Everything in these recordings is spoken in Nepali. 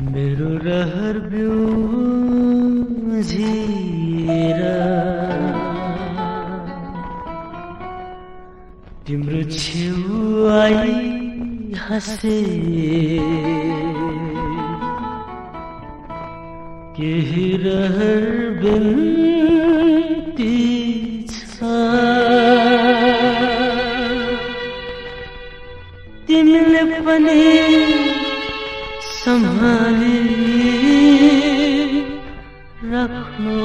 मेरो रहर तिम्रो छेउ आई हसे। केही रहर बिन्ती सम्हाली राख्नु।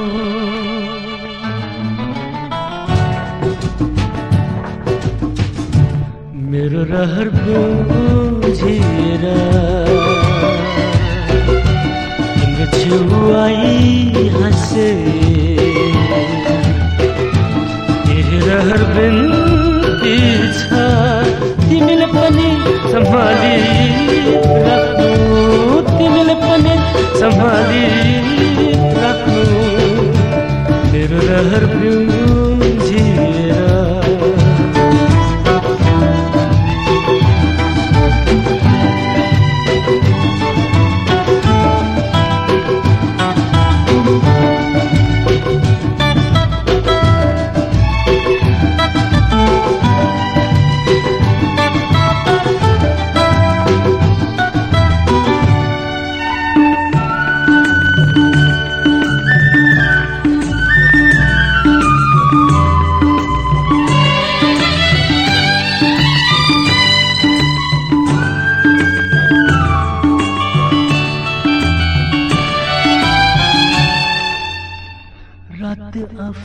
मेरो रहर बुझेर तिम्रो छेउ आई हाँसे। केही रहर बिन्ती ಮದೀನ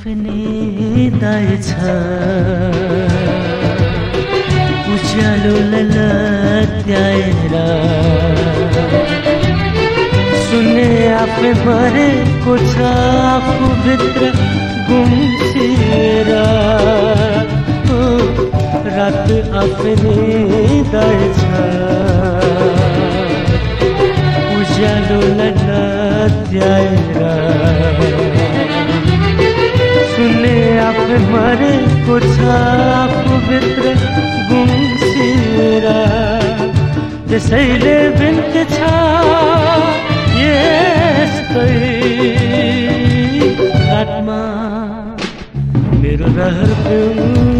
आफ्नै दाय छ उज्यालो लल्याएर सुने आफै मरेको छ आफूभित्र गुम्सिएर रात आफ्नै दाय छ उज्यालो सुन्ने आफै मरेको आफूभित्र गुम्सिएर त्यसैले बिन्ती छ यस्तै रातमा मेरो रहर बुझेर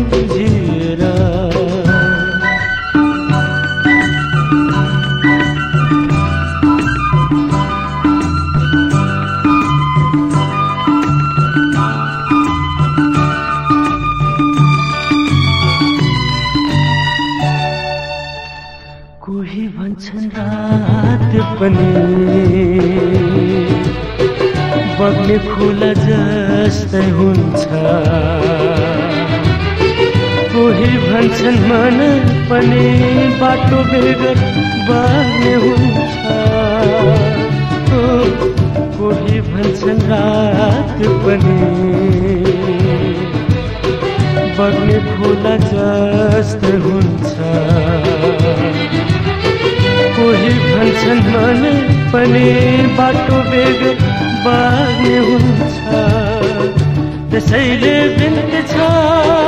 कोही भन्छन् रात पनि। बग्ने खोला जस्तै हुन्छ। कोही भन्छन् मन पनि बाटो बेगर बग्ने हुन्छ। कोही भन्छन् रात पनि। बग्ने खोला जस्तै हुन्छ। कोही भन्छन् मन पनि बाटो बेग बाग्ने हुन्छ त्यसैले बिन्ती छ